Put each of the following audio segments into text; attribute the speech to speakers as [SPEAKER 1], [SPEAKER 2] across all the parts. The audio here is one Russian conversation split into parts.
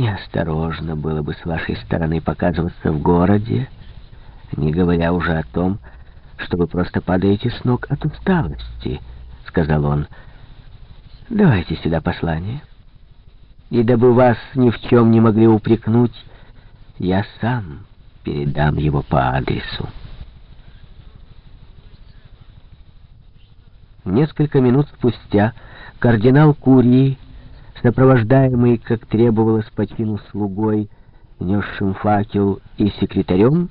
[SPEAKER 1] Неосторожно было бы с вашей стороны показываться в городе, не говоря уже о том, что вы просто падаете с ног от усталости, — сказал он. Давайте сюда послание. И дабы вас ни в чем не могли упрекнуть, я сам передам его по адресу. Несколько минут спустя кардинал Курии, сопровождаемый, как требовалось по чину слугой, несшим факел и секретарем,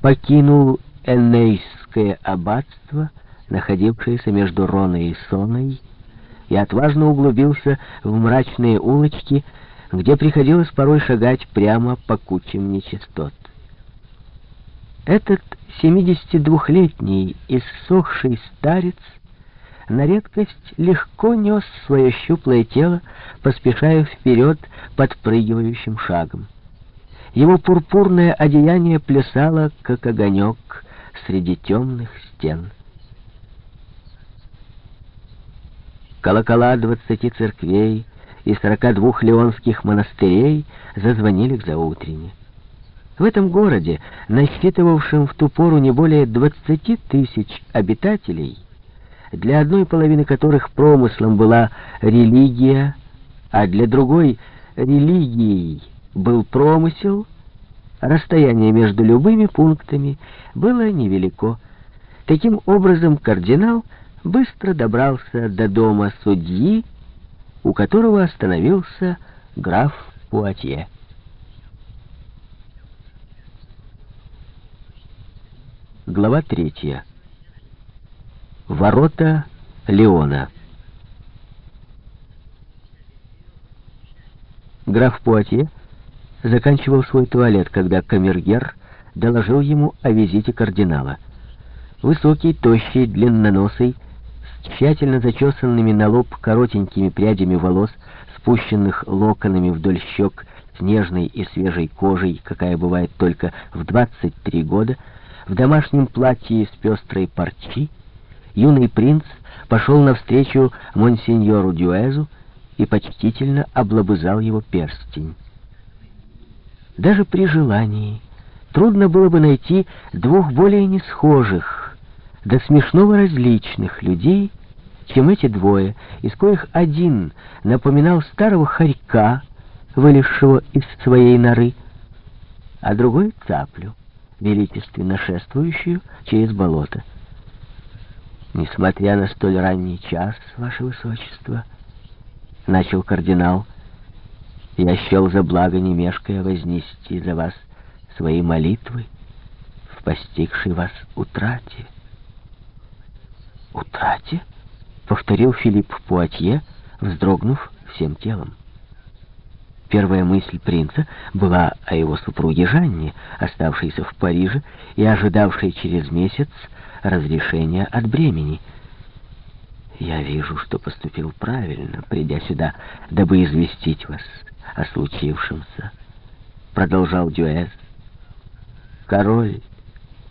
[SPEAKER 1] покинул Энейское аббатство, находившееся между Роной и Соной, и отважно углубился в мрачные улочки, где приходилось порой шагать прямо по кучам нечистот. Этот 72-летний иссохший старец на редкость легко нес свое щуплое тело, поспешая вперед подпрыгивающим шагом. Его пурпурное одеяние плясало, как огонек, среди темных стен. Колокола двадцати церквей и сорока двух леонских монастырей зазвонили к заутрене. В этом городе, насчитывавшем в ту пору не более двадцати тысяч обитателей, для одной половины которых промыслом была религия, а для другой религией был промысел, расстояние между любыми пунктами было невелико. Таким образом, кардинал быстро добрался до дома судьи, у которого остановился граф Пуатье. Глава третья. Ворота Леона. Граф Пуатье заканчивал свой туалет, когда камергер доложил ему о визите кардинала. Высокий, тощий, длинноносый, с тщательно зачесанными на лоб коротенькими прядями волос, спущенных локонами вдоль щек, с нежной и свежей кожей, какая бывает только в 23 года, в домашнем платье из пестрой парчи, юный принц пошел навстречу монсеньору Дюэзу и почтительно облобызал его перстень. Даже при желании трудно было бы найти двух более несхожих, до смешного различных людей, чем эти двое, из коих один напоминал старого хорька, вылезшего из своей норы, а другой — цаплю, величественно шествующую через болото. «Несмотря на столь ранний час, ваше высочество», — начал кардинал, — «я счел за благо, не мешкая, вознести за вас свои молитвы в постигшей вас утрате». «Утрате?» — повторил Филипп Пуатье, вздрогнув всем телом. Первая мысль принца была о его супруге Жанне, оставшейся в Париже и ожидавшей через месяц разрешения от бремени. Я вижу, что поступил правильно, придя сюда, дабы известить вас о случившемся. Продолжал Дюэс. Король,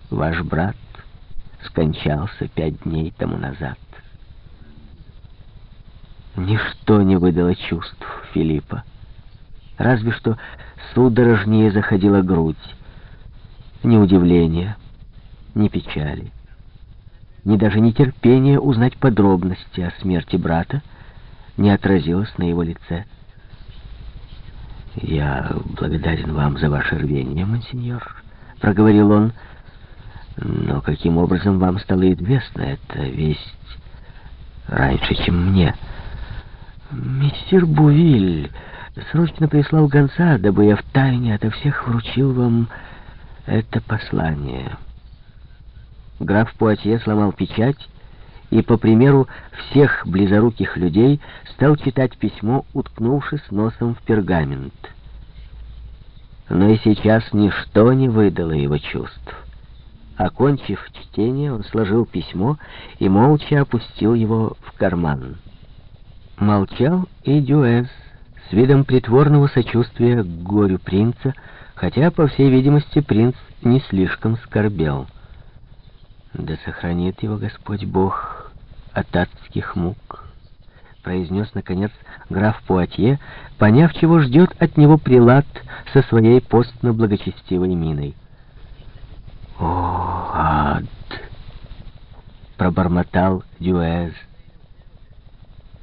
[SPEAKER 1] ваш брат, скончался пять дней тому назад. Ничто не выдало чувств Филиппа. Разве что судорожнее заходила грудь. Ни удивления, ни печали ни даже нетерпение узнать подробности о смерти брата не отразилось на его лице. «Я благодарен вам за ваше рвение, монсеньор», — проговорил он. «Но каким образом вам стало известна эта весть раньше, чем мне?» «Мистер Бувиль срочно прислал гонца, дабы я втайне ото всех вручил вам это послание». Граф Пуатье сломал печать и, по примеру всех близоруких людей, стал читать письмо, уткнувшись носом в пергамент. Но и сейчас ничто не выдало его чувств. Окончив чтение, он сложил письмо и молча опустил его в карман. Молчал и Дюэс с видом притворного сочувствия к горю принца, хотя, по всей видимости, принц не слишком скорбел. Да сохранит его Господь Бог от адских мук, произнес, наконец, граф Пуатье, поняв, чего ждет от него прилад со своей постно-благочестивой миной. «О, ад!» — пробормотал Дюэз.